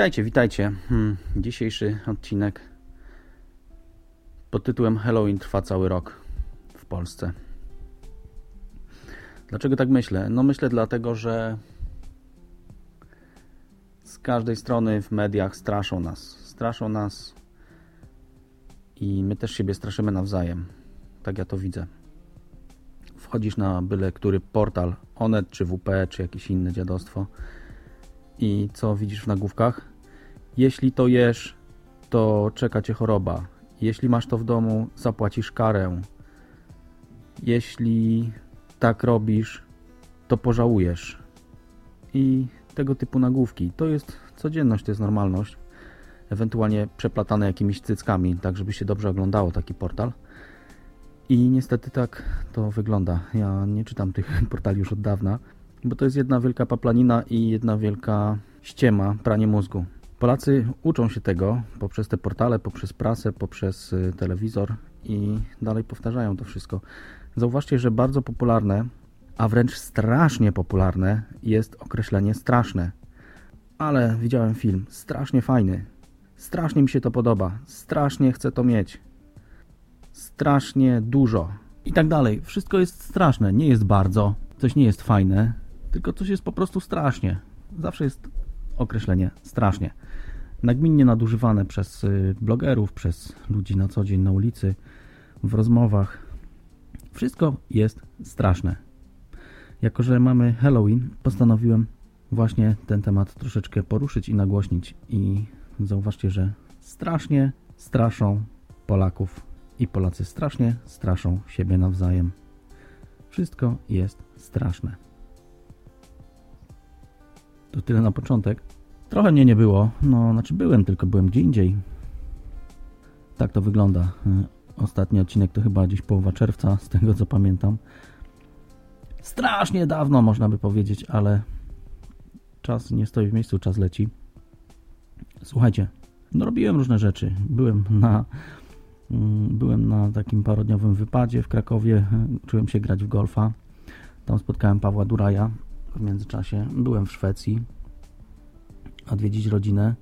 Witajcie, witajcie. Hmm, dzisiejszy odcinek pod tytułem Halloween trwa cały rok w Polsce. Dlaczego tak myślę? No myślę dlatego, że z każdej strony w mediach straszą nas. Straszą nas i my też siebie straszymy nawzajem. Tak ja to widzę. Wchodzisz na byle który portal, Onet czy WP, czy jakieś inne dziadostwo i co widzisz w nagłówkach? Jeśli to jesz, to czeka cię choroba. Jeśli masz to w domu, zapłacisz karę. Jeśli tak robisz, to pożałujesz. I tego typu nagłówki. To jest codzienność, to jest normalność. Ewentualnie przeplatane jakimiś cyckami, tak żeby się dobrze oglądało taki portal. I niestety tak to wygląda. Ja nie czytam tych portali już od dawna, bo to jest jedna wielka paplanina i jedna wielka ściema, pranie mózgu. Polacy uczą się tego poprzez te portale, poprzez prasę, poprzez y, telewizor i dalej powtarzają to wszystko. Zauważcie, że bardzo popularne, a wręcz strasznie popularne jest określenie straszne. Ale widziałem film, strasznie fajny. Strasznie mi się to podoba, strasznie chcę to mieć. Strasznie dużo. I tak dalej. Wszystko jest straszne, nie jest bardzo, coś nie jest fajne, tylko coś jest po prostu strasznie. Zawsze jest określenie strasznie. Nagminnie nadużywane przez y, blogerów, przez ludzi na co dzień na ulicy, w rozmowach. Wszystko jest straszne. Jako, że mamy Halloween, postanowiłem właśnie ten temat troszeczkę poruszyć i nagłośnić. I zauważcie, że strasznie straszą Polaków i Polacy strasznie straszą siebie nawzajem. Wszystko jest straszne. To tyle na początek. Trochę mnie nie było, no znaczy byłem, tylko byłem gdzie indziej. Tak to wygląda. Y, Ostatni odcinek to chyba gdzieś połowa czerwca, z tego co pamiętam. Strasznie dawno można by powiedzieć, ale czas nie stoi w miejscu, czas leci. Słuchajcie, no robiłem różne rzeczy. Byłem na mm, byłem na takim parodniowym wypadzie w Krakowie, czułem się grać w golfa. Tam spotkałem Pawła Duraja w międzyczasie. Byłem w Szwecji odwiedzić rodzinę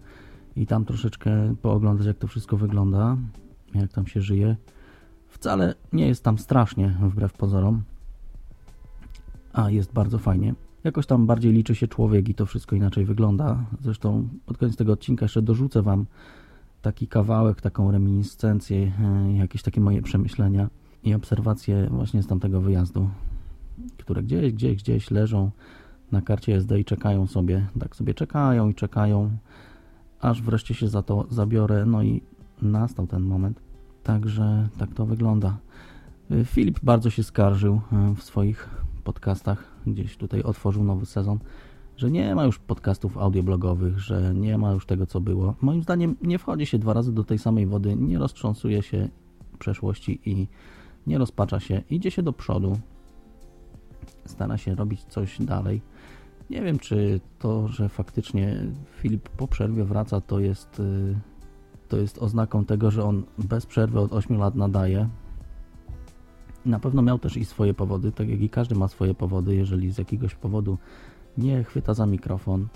i tam troszeczkę pooglądać jak to wszystko wygląda, jak tam się żyje. Wcale nie jest tam strasznie, wbrew pozorom, a jest bardzo fajnie. Jakoś tam bardziej liczy się człowiek i to wszystko inaczej wygląda. Zresztą pod koniec tego odcinka jeszcze dorzucę Wam taki kawałek, taką reminiscencję, e, jakieś takie moje przemyślenia i obserwacje właśnie z tamtego wyjazdu, które gdzieś, gdzieś, gdzieś leżą na karcie SD i czekają sobie, tak sobie czekają i czekają, aż wreszcie się za to zabiorę, no i nastał ten moment. Także tak to wygląda. Filip bardzo się skarżył y, w swoich podcastach, gdzieś tutaj otworzył nowy sezon, że nie ma już podcastów audioblogowych, że nie ma już tego, co było. Moim zdaniem nie wchodzi się dwa razy do tej samej wody, nie roztrząsuje się przeszłości i nie rozpacza się, idzie się do przodu, stara się robić coś dalej. Nie wiem, czy to, że faktycznie Filip po przerwie wraca, to jest, y, to jest oznaką tego, że on bez przerwy od 8 lat nadaje. Na pewno miał też i swoje powody, tak jak i każdy ma swoje powody, jeżeli z jakiegoś powodu nie chwyta za mikrofon.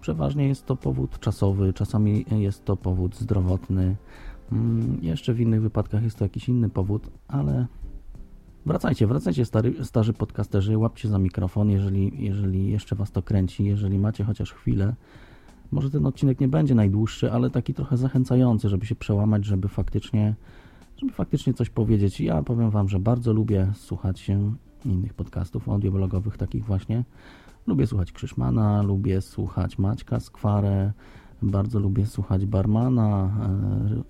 Przeważnie jest to powód czasowy, czasami jest to powód zdrowotny. Mm, Jeszcze w innych wypadkach jest to jakiś inny powód, ale Wracajcie, wracajcie stary, starzy podcasterzy, łapcie za mikrofon, jeżeli, jeżeli jeszcze Was to kręci, jeżeli macie chociaż chwilę. Może ten odcinek nie będzie najdłuższy, ale taki trochę zachęcający, żeby się przełamać, żeby faktycznie, żeby faktycznie coś powiedzieć. Ja powiem Wam, że bardzo lubię słuchać się innych podcastów audioblogowych, takich właśnie. Lubię słuchać Krzyszmana, lubię słuchać Maćka Skwarę, bardzo lubię słuchać Barmana,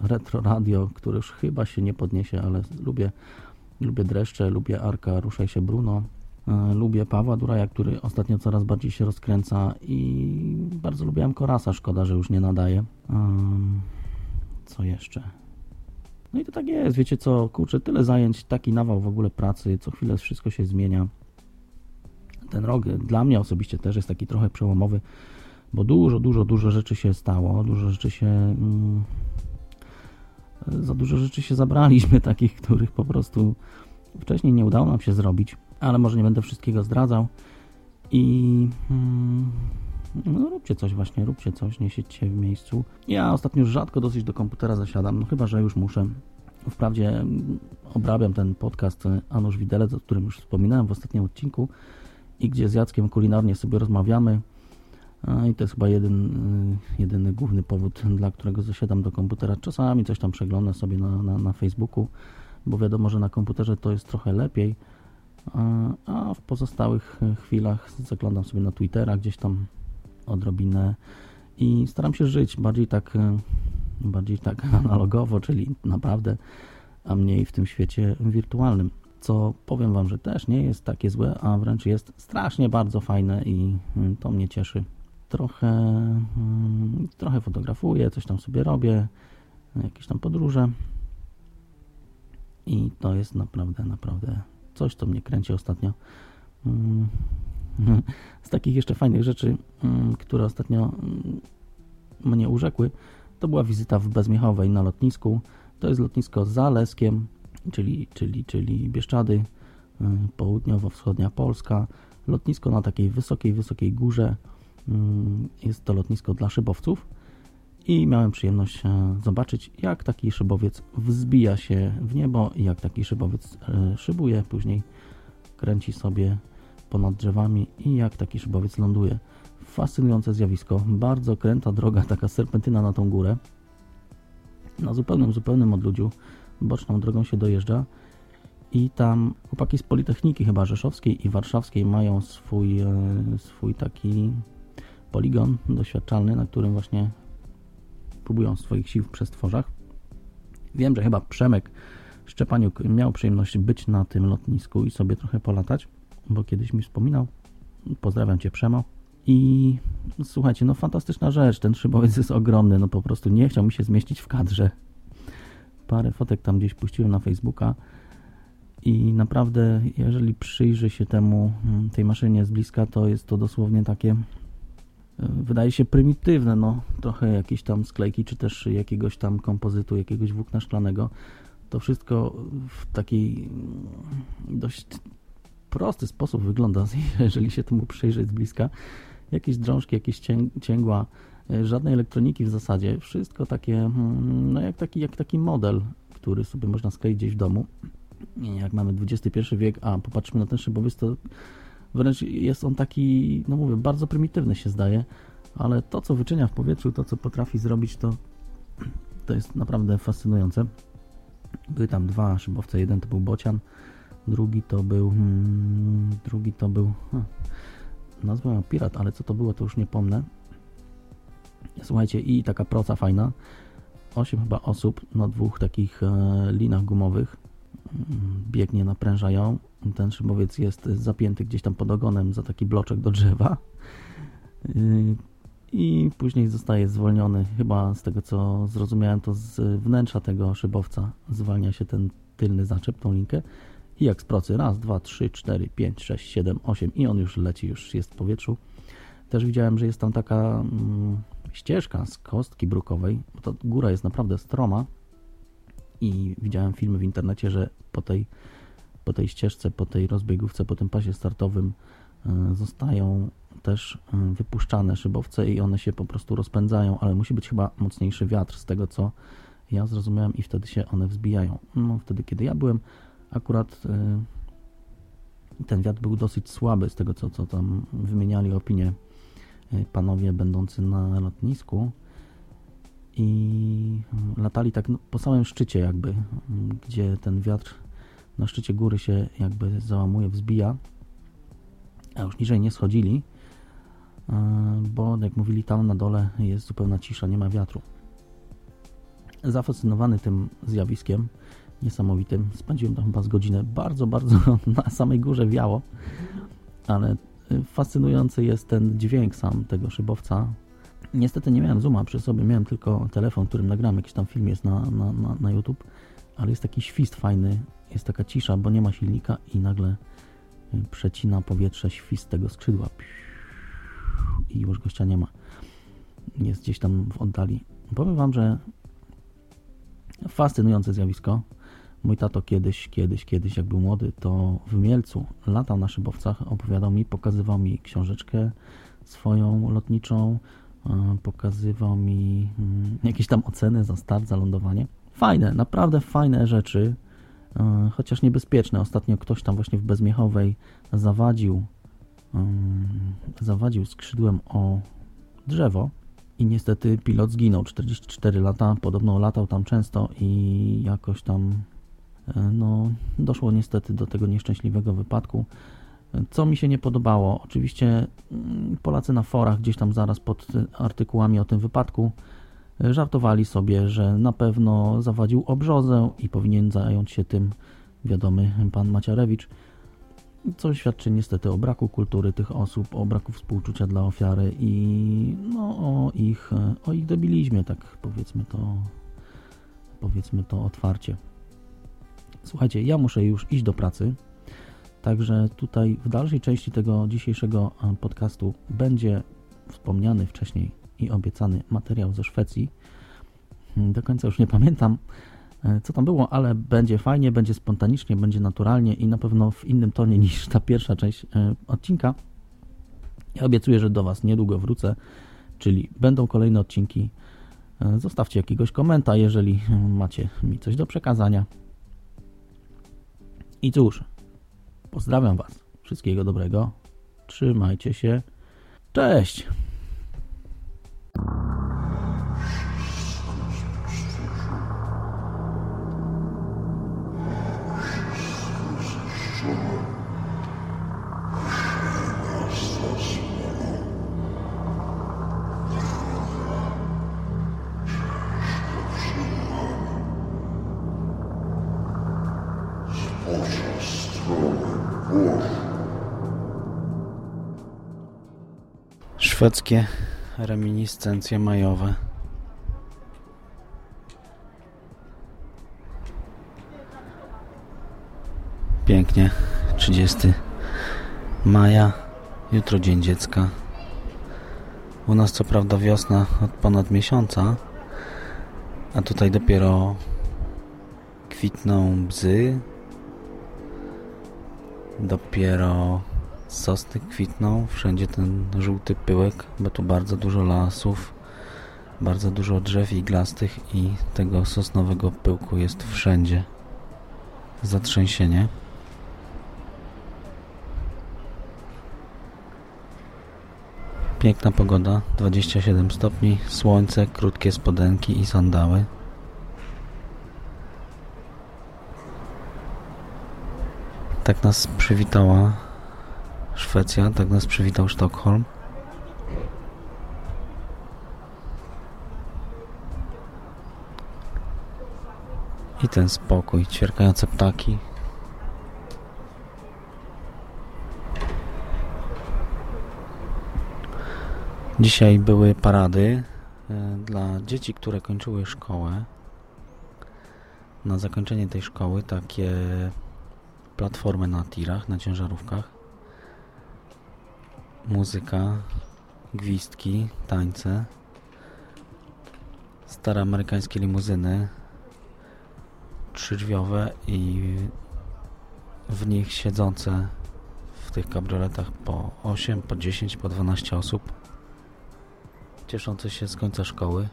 e, Retro Radio, który już chyba się nie podniesie, ale lubię Lubię Dreszcze, lubię Arka, Ruszaj się Bruno. E, Lubię Pawła Duraja, który ostatnio coraz bardziej się rozkręca i bardzo lubiłem Korasa, szkoda, że już nie nadaje. Ehm, Co jeszcze? No i to tak jest, wiecie co, kurczę, tyle zajęć, taki nawał w ogóle pracy, co chwilę wszystko się zmienia. Ten rok dla mnie osobiście też jest taki trochę przełomowy, bo dużo, dużo, dużo rzeczy się stało, dużo rzeczy się... Za dużo rzeczy się zabraliśmy, takich, których po prostu wcześniej nie udało nam się zrobić, ale może nie będę wszystkiego zdradzał. I mm, no róbcie coś właśnie, róbcie coś, nie siedźcie w miejscu. Ja ostatnio rzadko dosyć do komputera zasiadam, no chyba, że już muszę. Wprawdzie mm, obrabiam ten podcast Anusz Widelec, o którym już wspominałem w ostatnim odcinku i gdzie z Jackiem kulinarnie sobie rozmawiamy. I to jest chyba jeden, y, jedyny główny powód, dla którego zasiadam do komputera. Czasami coś tam przeglądam sobie na, na, na Facebooku, bo wiadomo, że na komputerze to jest trochę lepiej, a w pozostałych chwilach zaglądam sobie na Twittera, gdzieś tam odrobinę i staram się żyć bardziej tak, e, bardziej tak analogowo, czyli naprawdę, a mniej w tym świecie wirtualnym. Co powiem Wam, że też nie jest takie złe, a wręcz jest strasznie bardzo fajne i to mnie cieszy. Trochę, mm, trochę fotografuję, coś tam sobie robię, jakieś tam podróże i to jest naprawdę, naprawdę coś, co mnie kręci ostatnio. Mm, z takich jeszcze fajnych rzeczy, mm, które ostatnio mnie urzekły, to była wizyta w Bezmiechowej na lotnisku. To jest lotnisko za Leskiem, czyli, czyli, czyli Bieszczady, południowo-wschodnia Polska. Lotnisko na takiej wysokiej, wysokiej górze. Jest to lotnisko dla szybowców i miałem przyjemność e, zobaczyć, jak taki szybowiec wzbija się w niebo, jak taki szybowiec e, szybuje, później kręci sobie ponad drzewami i jak taki szybowiec ląduje. Fascynujące zjawisko, bardzo kręta droga, taka serpentyna na tą górę. Na zupełnym, zupełnym odludziu, boczną drogą się dojeżdża i tam chłopaki z Politechniki chyba Rzeszowskiej i Warszawskiej mają swój, e, swój taki poligon doświadczalny, na którym właśnie próbują swoich sił w przestworzach. Wiem, że chyba Przemek Szczepaniuk miał przyjemność być na tym lotnisku i sobie trochę polatać, bo kiedyś mi wspominał. Pozdrawiam Cię Przemo. I słuchajcie, no fantastyczna rzecz, ten szybowiec jest ogromny, no po prostu nie chciał mi się zmieścić w kadrze. Parę fotek tam gdzieś puściłem na Facebooka i naprawdę, jeżeli przyjrzy się temu, mm, tej maszynie z bliska, to jest to dosłownie takie wydaje się prymitywne, no trochę jakieś tam sklejki, czy też jakiegoś tam kompozytu, jakiegoś włókna szklanego. To wszystko w taki dość prosty sposób wygląda, jeżeli się temu przyjrzeć z bliska. Jakieś drążki, jakieś cięgła, e, żadnej elektroniki w zasadzie. Wszystko takie, mm, no jak taki, jak taki model, który sobie można skleić gdzieś w domu. Jak mamy XXI wiek, a popatrzmy na ten szybowiec, to Wręcz jest on taki, no mówię, bardzo prymitywny się zdaje, ale to, co wyczynia w powietrzu, to, co potrafi zrobić, to, to jest naprawdę fascynujące. Były tam dwa szybowce, jeden to był Bocian, drugi to był, hmm, drugi to był, hmm, nazwę Pirat, ale co to było, to już nie pomnę. Słuchajcie, i taka proca fajna, osiem chyba osób na dwóch takich e, linach gumowych, biegnie, napręża ją. Ten szybowiec jest zapięty gdzieś tam pod ogonem za taki bloczek do drzewa yy, i później zostaje zwolniony. Chyba z tego co zrozumiałem, to z wnętrza tego szybowca zwalnia się ten tylny zaczep, tą linkę i jak z procy, raz, dwa, trzy, cztery, pięć, sześć, siedem, osiem i on już leci, już jest w powietrzu. Też widziałem, że jest tam taka mm, ścieżka z kostki brukowej, bo ta góra jest naprawdę stroma, i widziałem filmy w internecie, że po tej, po tej ścieżce, po tej rozbiegówce, po tym pasie startowym e, zostają też e, wypuszczane szybowce i one się po prostu rozpędzają, ale musi być chyba mocniejszy wiatr z tego, co ja zrozumiałem i wtedy się one wzbijają. No, wtedy, kiedy ja byłem, akurat e, ten wiatr był dosyć słaby z tego, co, co tam wymieniali opinie panowie będący na lotnisku i latali tak no, po samym szczycie jakby, gdzie ten wiatr na szczycie góry się jakby załamuje, wzbija, a już niżej nie schodzili, e, bo jak mówili tam na dole jest zupełna cisza, nie ma wiatru. Zafascynowany tym zjawiskiem niesamowitym, spędziłem tam chyba z godzinę, bardzo, bardzo na samej górze wiało, ale fascynujący jest ten dźwięk sam tego szybowca, Niestety nie miałem zooma przy sobie, miałem tylko telefon, którym nagrałem jakiś tam film jest na, na, na, na YouTube, ale jest taki świst fajny, jest taka cisza, bo nie ma silnika i nagle y, przecina powietrze świst tego skrzydła i już gościa nie ma. Jest gdzieś tam w oddali. Powiem Wam, że fascynujące zjawisko. Mój tato kiedyś, kiedyś, kiedyś, jak był młody, to w Mielcu latał na szybowcach, opowiadał mi, pokazywał mi książeczkę swoją lotniczą, pokazywał mi mm, jakieś tam oceny za start, za lądowanie. Fajne, naprawdę fajne rzeczy, chociaż niebezpieczne. Ostatnio ktoś tam właśnie w Bezmiechowej zawadził, mm, zawadził skrzydłem o drzewo i niestety pilot zginął. 44 lata, podobno latał tam często i jakoś tam e, no, doszło niestety do tego nieszczęśliwego wypadku. Co mi się nie podobało, oczywiście mm, Polacy na forach gdzieś tam zaraz pod artykułami o tym wypadku e, żartowali sobie, że na pewno zawadził obrzozę i powinien zająć się tym wiadomy pan Maciarewicz co świadczy niestety o braku kultury tych osób, o braku współczucia dla ofiary i no, o, ich, o ich debilizmie, tak powiedzmy to, powiedzmy to otwarcie. Słuchajcie, ja muszę już iść do pracy, także tutaj w dalszej części tego dzisiejszego e, podcastu będzie wspomniany wcześniej i obiecany materiał ze Szwecji. Do końca już nie pamiętam, E, co tam było, ale będzie fajnie, będzie spontanicznie, będzie naturalnie i na pewno w innym tonie niż ta pierwsza część e, odcinka. Ja obiecuję, że do Was niedługo wrócę, czyli będą kolejne odcinki. Zostawcie jakiegoś komenta, jeżeli macie mi coś do przekazania. I cóż, pozdrawiam Was. Wszystkiego dobrego. Trzymajcie się. Cześć! Szwedzkie reminiscencje majowe. Pięknie. 30 maja. Jutro Dzień Dziecka. U nas co prawda wiosna od ponad miesiąca, a tutaj dopiero kwitną bzy, dopiero sosny kwitną, wszędzie ten żółty pyłek, bo tu bardzo dużo lasów, bardzo dużo drzew iglastych i tego sosnowego pyłku jest wszędzie. Zatrzęsienie. Piękna pogoda, 27 stopni, słońce, krótkie spodenki i sandały. Tak nas przywitała Szwecja, tak nas przywitał Sztokholm. I ten spokój, ćwierkające ptaki. Dzisiaj były parady e, dla dzieci, które kończyły szkołę. Na zakończenie tej szkoły takie platformy na tirach, na ciężarówkach. Muzyka, gwizdki, tańce. Stare amerykańskie limuzyny trzydrzwiowe i w nich siedzące w tych kabrioletach po 8, po 10, po 12 osób cieszące się z końca szkoły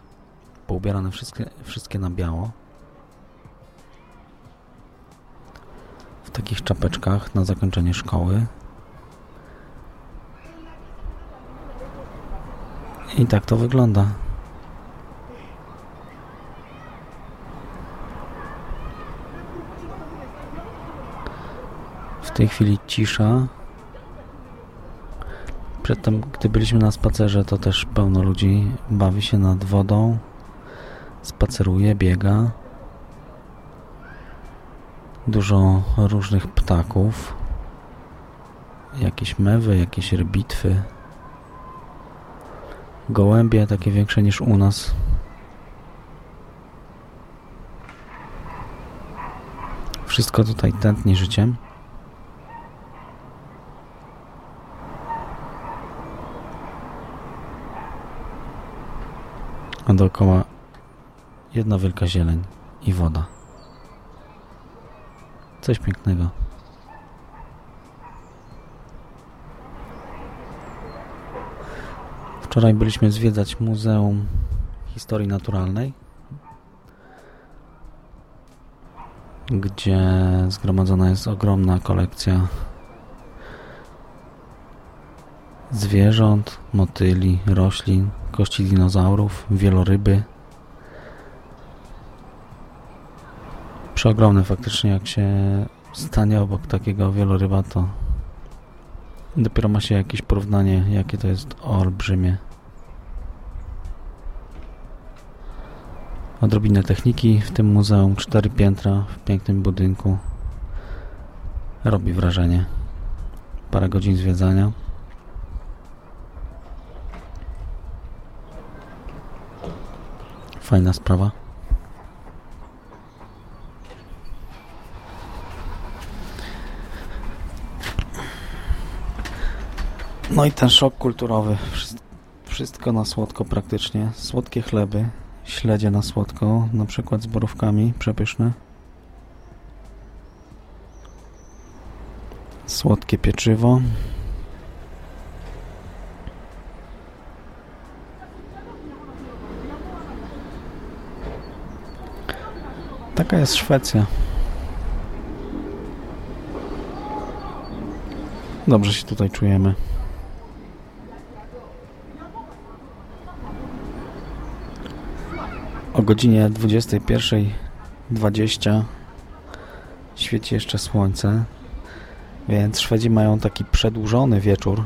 poubierane wszystkie, wszystkie na biało w takich czapeczkach na zakończenie szkoły. I tak to wygląda. W tej chwili cisza. Przedtem, gdy byliśmy na spacerze, to też pełno ludzi bawi się nad wodą, spaceruje, biega. Dużo różnych ptaków. Jakieś mewy, jakieś rybitwy. Gołębie, takie większe niż u nas. Wszystko tutaj tętni życiem. A dookoła jedna wielka zieleń i woda. Coś pięknego. Wczoraj byliśmy zwiedzać Muzeum Historii Naturalnej, gdzie zgromadzona jest ogromna kolekcja zwierząt, motyli, roślin, kości dinozaurów, wieloryby. Przeogromne faktycznie, jak się stanie obok takiego wieloryba, to dopiero ma się jakieś porównanie, jakie to jest olbrzymie. Odrobinę techniki w tym muzeum, cztery piętra w pięknym budynku. Robi wrażenie. Parę godzin zwiedzania. Fajna sprawa. No i ten szok kulturowy. Wszystko na słodko praktycznie. Słodkie chleby, śledzie na słodko, na przykład z borówkami, przepyszne. Słodkie pieczywo. Taka jest Szwecja. Dobrze się tutaj czujemy. O godzinie 21.20 świeci jeszcze słońce, więc Szwedzi mają taki przedłużony wieczór.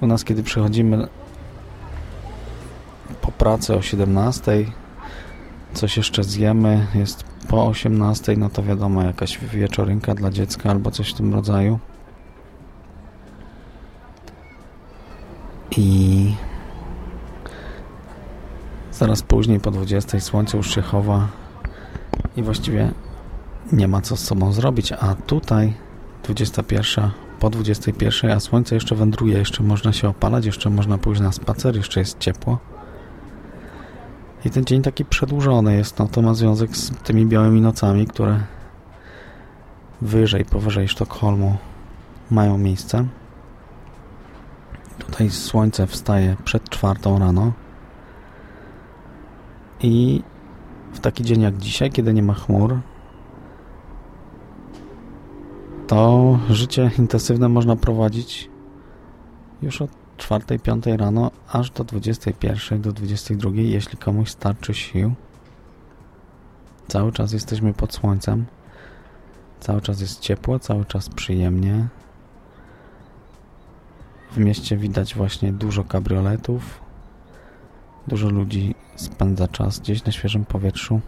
U nas, kiedy przychodzimy po pracy o 17.00, coś jeszcze zjemy, jest po 18, no to wiadomo, jakaś wieczorynka dla dziecka albo coś w tym rodzaju. I zaraz później po 20 słońce już się chowa i właściwie nie ma co z sobą zrobić, a tutaj 21 po 21, a słońce jeszcze wędruje, jeszcze można się opalać, jeszcze można pójść na spacer, jeszcze jest ciepło. I ten dzień taki przedłużony jest, no to ma związek z tymi białymi nocami, które wyżej, powyżej Sztokholmu mają miejsce. Tutaj słońce wstaje przed czwartą rano i w taki dzień jak dzisiaj, kiedy nie ma chmur, to życie intensywne można prowadzić już od 4-5 rano aż do 21 do 22, jeśli komuś starczy sił. Cały czas jesteśmy pod słońcem. Cały czas jest ciepło, cały czas przyjemnie. W mieście widać właśnie dużo kabrioletów. Dużo ludzi spędza czas gdzieś na świeżym powietrzu.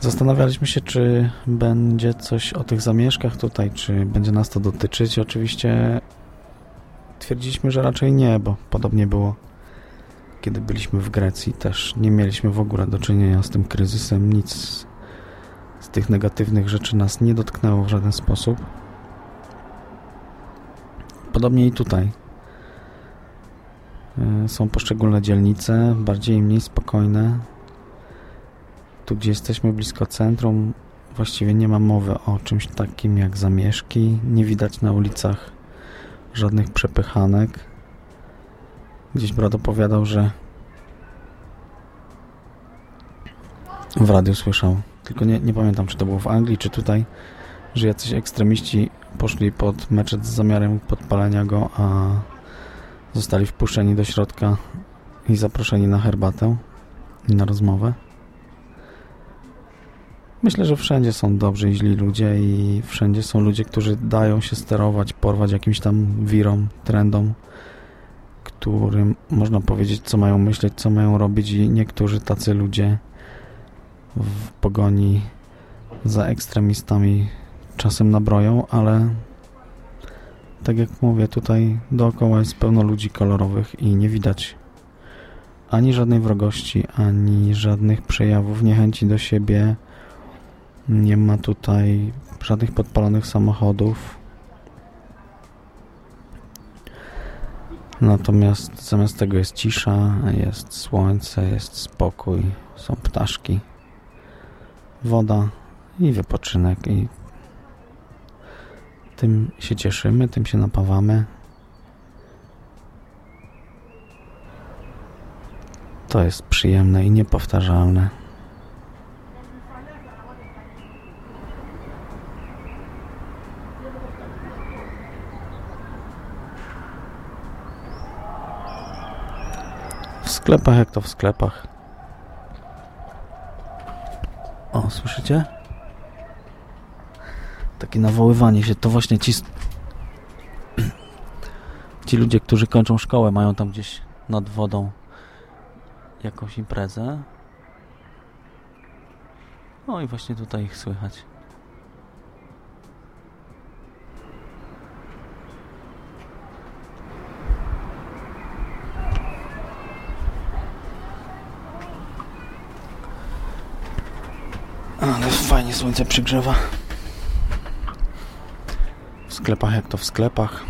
Zastanawialiśmy się, czy będzie coś o tych zamieszkach tutaj, czy będzie nas to dotyczyć. Oczywiście twierdziliśmy, że raczej nie, bo podobnie było kiedy byliśmy w Grecji. Też nie mieliśmy w ogóle do czynienia z tym kryzysem. Nic z tych negatywnych rzeczy nas nie dotknęło w żaden sposób. Podobnie i tutaj. E, są poszczególne dzielnice, bardziej i mniej spokojne tu gdzie jesteśmy blisko centrum właściwie nie ma mowy o czymś takim jak zamieszki. Nie widać na ulicach żadnych przepychanek. Gdzieś brat opowiadał, że w radiu słyszał, tylko nie, nie pamiętam czy to było w Anglii, czy tutaj, że jacyś ekstremiści poszli pod meczet z zamiarem podpalenia go, a zostali wpuszczeni do środka i zaproszeni na herbatę i na rozmowę. Myślę, że wszędzie są dobrzy i źli ludzie i wszędzie są ludzie, którzy dają się sterować, porwać jakimś tam wirom, trendom, którym można powiedzieć, co mają myśleć, co mają robić i niektórzy tacy ludzie w pogoni za ekstremistami czasem nabroją, ale tak jak mówię, tutaj dookoła jest pełno ludzi kolorowych i nie widać ani żadnej wrogości, ani żadnych przejawów niechęci do siebie. Nie ma tutaj żadnych podpalonych samochodów. Natomiast zamiast tego jest cisza, jest słońce, jest spokój, są ptaszki, woda i wypoczynek i tym się cieszymy, tym się napawamy. To jest przyjemne i niepowtarzalne. W sklepach jak to w sklepach. O, słyszycie? Takie nawoływanie się, to właśnie ci ci ludzie, którzy kończą szkołę, mają tam gdzieś nad wodą jakąś imprezę. No i właśnie tutaj ich słychać. Ale fajnie słońce przygrzewa. Sklepach jak to w sklepach.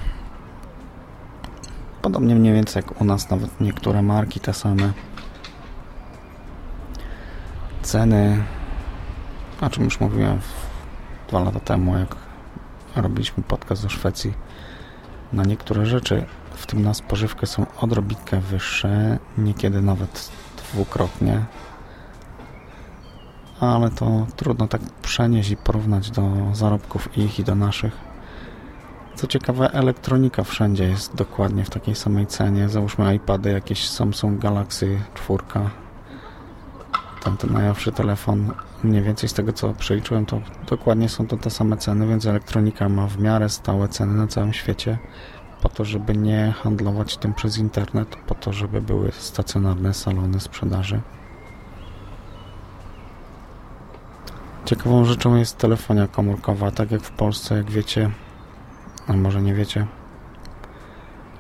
Podobnie mniej więcej jak u nas, nawet niektóre marki te same. Ceny, o czym już mówiłem dwa lata temu, jak robiliśmy podcast o Szwecji, na niektóre rzeczy, w tym na spożywkę, są odrobitkę wyższe, niekiedy nawet dwukrotnie. Ale to trudno tak przenieść i porównać do zarobków ich i do naszych. Co ciekawe, elektronika wszędzie jest dokładnie w takiej samej cenie. Załóżmy iPady, jakieś Samsung Galaxy 4. Tamten najnowszy telefon, mniej więcej z tego co przeliczyłem, to dokładnie są to te same ceny, więc elektronika ma w miarę stałe ceny na całym świecie po to, żeby nie handlować tym przez internet, po to, żeby były stacjonarne salony sprzedaży. Ciekawą rzeczą jest telefonia komórkowa, tak jak w Polsce, jak wiecie, a może nie wiecie,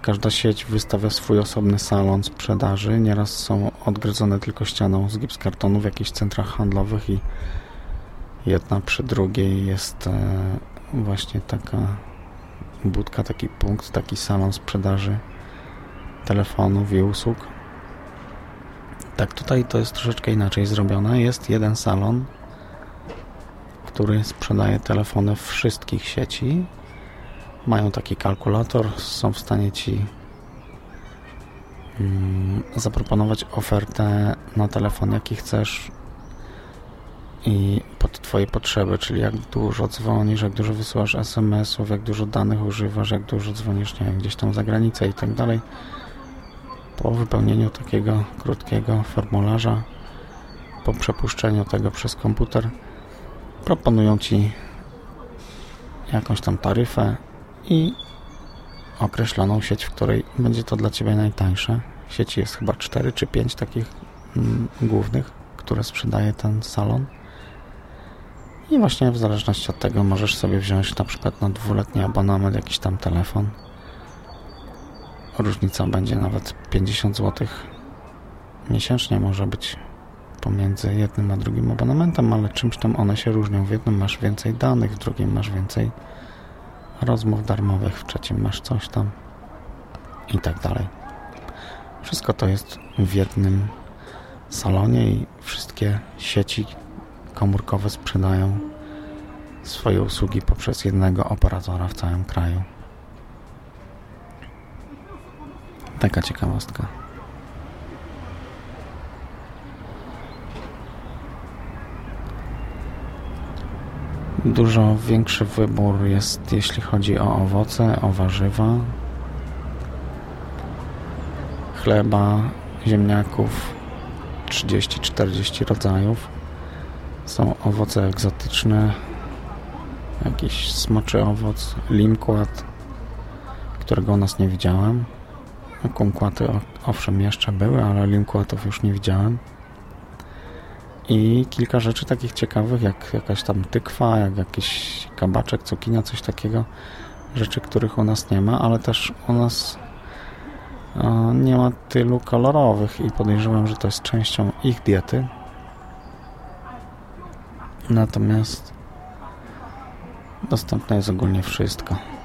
każda sieć wystawia swój osobny salon sprzedaży. Nieraz są odgrodzone tylko ścianą z gipskartonu w jakichś centrach handlowych i jedna przy drugiej jest e, właśnie taka budka, taki punkt, taki salon sprzedaży telefonów i usług. Tak, tutaj to jest troszeczkę inaczej zrobione. Jest jeden salon, który sprzedaje telefony wszystkich sieci mają taki kalkulator, są w stanie Ci mm, zaproponować ofertę na telefon, jaki chcesz i pod Twoje potrzeby, czyli jak dużo dzwonisz, jak dużo wysyłasz SMS-ów, jak dużo danych używasz, jak dużo dzwonisz nie wiem, gdzieś tam za granicę i tak dalej. Po wypełnieniu takiego krótkiego formularza, po przepuszczeniu tego przez komputer, proponują Ci jakąś tam taryfę i określoną sieć, w której będzie to dla Ciebie najtańsze. Sieci jest chyba 4 czy 5 takich mm, głównych, które sprzedaje ten salon. I właśnie w zależności od tego możesz sobie wziąć na przykład na dwuletni abonament jakiś tam telefon. Różnica będzie nawet 50 zł miesięcznie może być pomiędzy jednym a drugim abonamentem, ale czymś tam one się różnią. W jednym masz więcej danych, w drugim masz więcej rozmów darmowych, w trzecim masz coś tam i tak dalej. Wszystko to jest w jednym salonie i wszystkie sieci komórkowe sprzedają swoje usługi poprzez jednego operatora w całym kraju. Taka ciekawostka. Dużo większy wybór jest, jeśli chodzi o owoce, o warzywa, chleba, ziemniaków, 30-40 rodzajów. Są owoce egzotyczne, jakiś smoczy owoc, limkład, którego u nas nie widziałem. Kumkłaty owszem jeszcze były, ale limkłatów już nie widziałem i kilka rzeczy takich ciekawych, jak jakaś tam tykwa, jak jakiś kabaczek, cukinia, coś takiego. rzeczy, których u nas nie ma, ale też u nas e, nie ma tylu kolorowych i podejrzewam, że to jest częścią ich diety. Natomiast dostępne jest ogólnie wszystko.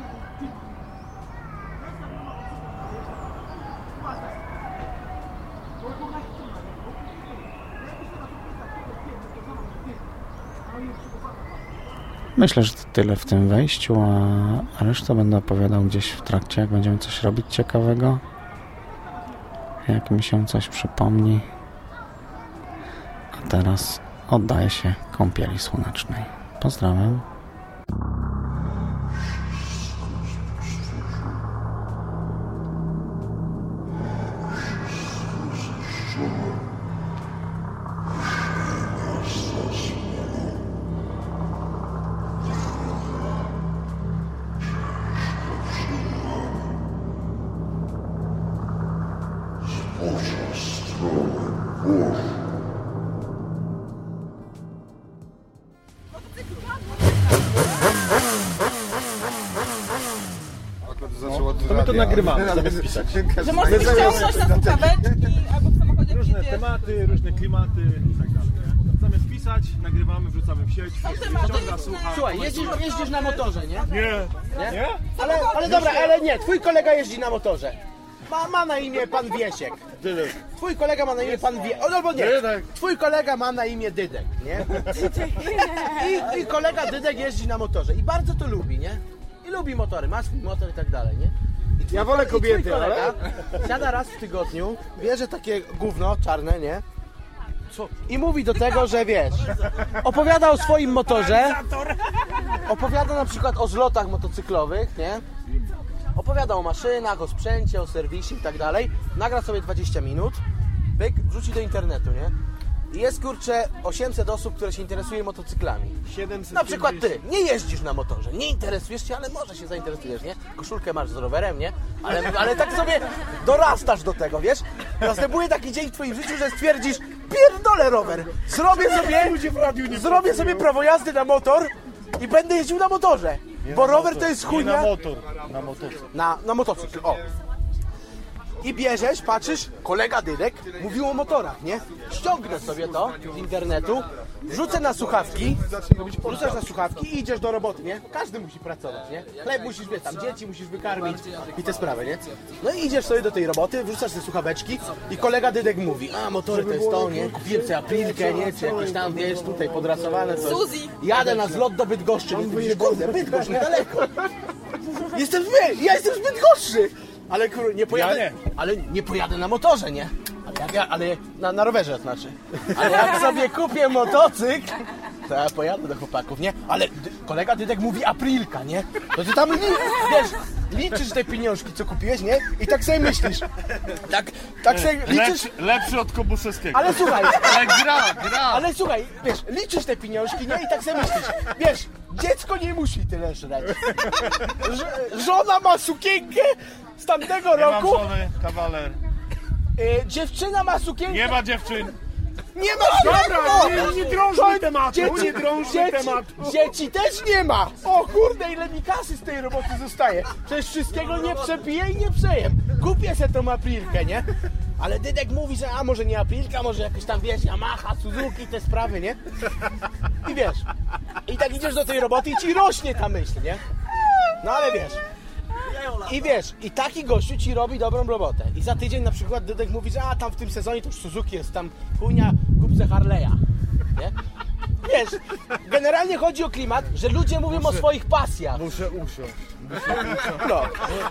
Myślę, że to tyle w tym wejściu, a resztę będę opowiadał gdzieś w trakcie, jak będziemy coś robić ciekawego. Jak mi się coś przypomni. A teraz oddaję się kąpieli słonecznej. Pozdrawiam. Że można ściągnąć na słuchaweczki albo w samochodzie Różne tematy, różne klimaty i tak dalej. Nie? Zamiast pisać, nagrywamy, wrzucamy w sieć, tematy. ściąga, słucha. Słuchaj, jeździsz, jeździsz na motorze, nie? Nie! Nie? Ale, ale dobra, ale nie, twój kolega jeździ na motorze. Ma, ma na imię pan Wiesiek. Twój kolega ma na imię pan Wie... O, albo nie. Twój kolega ma na imię Dydek, nie? I, I kolega Dydek jeździ na motorze i bardzo to lubi, nie? I lubi motory, ma swój motor i tak dalej, nie? Ja wolę kobiety, kolega siada raz w tygodniu, bierze takie gówno czarne, nie? I mówi do tego, że wiesz, opowiada o swoim motorze, opowiada na przykład o zlotach motocyklowych, nie? Opowiada o maszynach, o sprzęcie, o serwisie i tak dalej. Nagra sobie 20 minut, pyk, wrzuci do internetu, nie? Jest kurczę 800 osób, które się interesuje motocyklami. 750. Na przykład ty, nie jeździsz na motorze, nie interesujesz się, ale może się zainteresujesz, nie? Koszulkę masz z rowerem, nie? Ale, ale tak sobie dorastasz do tego, wiesz? Następuje taki dzień w twoim życiu, że stwierdzisz, pierdolę rower, zrobię sobie, zrobię sobie prawo jazdy na motor i będę jeździł na motorze. Bo rower to jest Nie chujnia na motor, na motocykl. na, na motocykl, o. I bierzesz, patrzysz, kolega Dydek mówił o motorach, nie? Ściągnę sobie to z internetu, wrzucę na słuchawki, wrzucasz na słuchawki i idziesz do roboty, nie? Każdy musi pracować, nie? Chleb musisz, wiesz, tam dzieci musisz wykarmić i te sprawy, nie? No i idziesz sobie do tej roboty, wrzucasz te słuchaweczki i kolega Dydek mówi, a motory to jest to, nie? Kupiłem sobie aprilkę, nie? Czy jakieś tam, wiesz, tutaj podrasowane coś. Suzy. Jadę na zlot do Bydgoszczy, więc mówisz, kurde, Bydgoszcz, niedaleko. Jestem ja jestem zbyt gorszy. Ale kur, nie pojadę. Ja nie. Ale nie pojadę na motorze, nie? Ale, jak ja, ale na, na rowerze znaczy. Ale jak sobie kupię motocykl, to ja pojadę do chłopaków, nie? Ale dy, kolega Dydek mówi aprilka, nie? To ty tam li, wiesz, liczysz te pieniążki, co kupiłeś, nie? I tak sobie myślisz. Tak, tak sobie liczysz. lepszy od Kobuszewskiego. Ale słuchaj, Ale gra, gra! ale słuchaj, wiesz, liczysz te pieniążki, nie? I tak sobie myślisz, wiesz, dziecko nie musi tyle żreć. Ż- żona ma sukienkę z tamtego Nie mam roku, żony, kawaler. y, dziewczyna ma sukienkę... Nie ma dziewczyn. Nie ma! Dobra, nie, nie drążmy tematu, Dzieci, nie drążmy dzieci, tematu. dzieci też nie ma! O kurde, ile mi kasy z tej roboty zostaje! Przecież wszystkiego nie przepiję i nie przejem. Kupię se tą aprilkę, nie? Ale Dydek mówi, że a może nie aprilka, może jakieś tam, wiesz, Yamaha, Suzuki, te sprawy, nie? I wiesz, i tak idziesz do tej roboty i ci rośnie ta myśl, nie? No ale wiesz, i wiesz, i taki gościu ci robi dobrą robotę. I za tydzień na przykład Dydek mówi, że a tam w tym sezonie to już Suzuki jest, tam chujnia, kup se Harley'a. Nie? Wiesz, generalnie chodzi o klimat, że ludzie mówią o swoich pasjach. Muszę usiąść. No.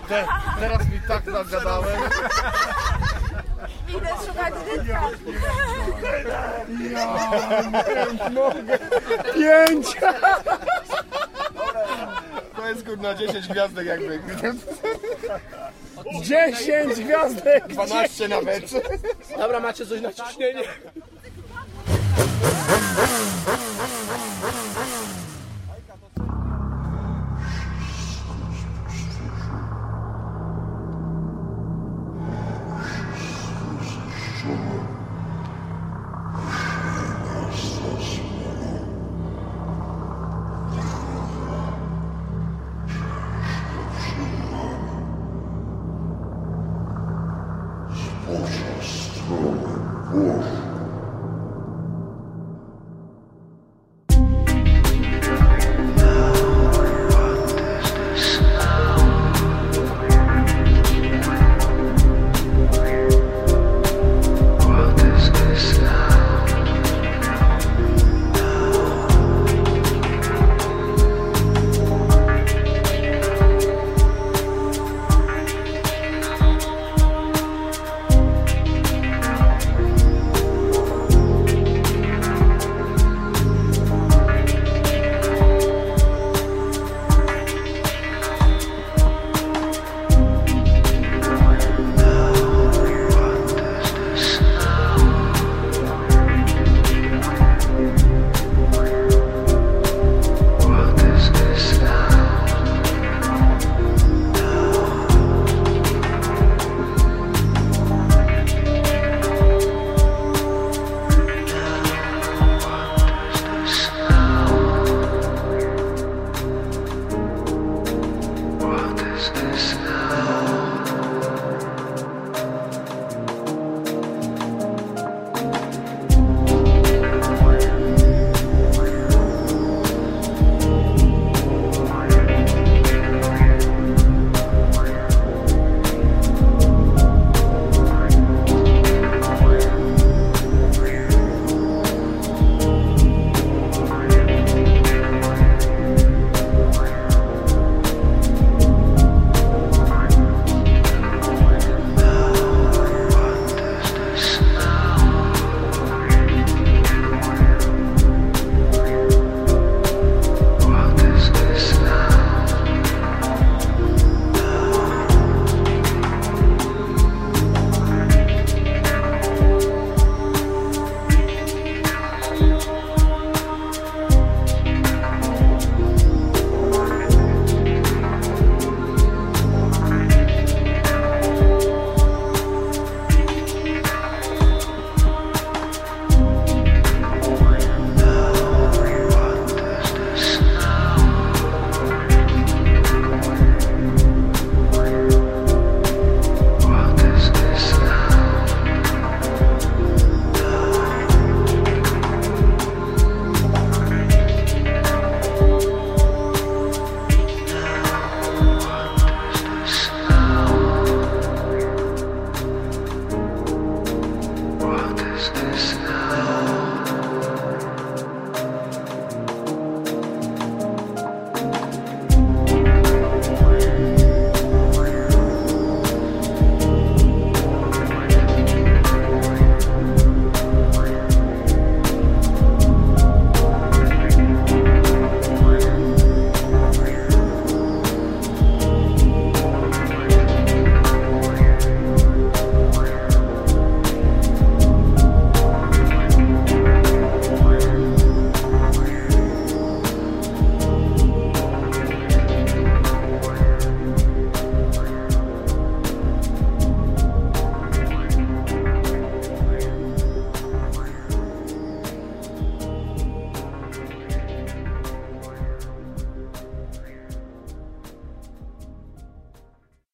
Te, teraz mi tak nagadałem. Idę szukać dziecka. Pięć! To jest kurna 10 gwiazdek jakby. 10 gwiazdek! 12 nawet. Dobra, macie coś na ciśnienie?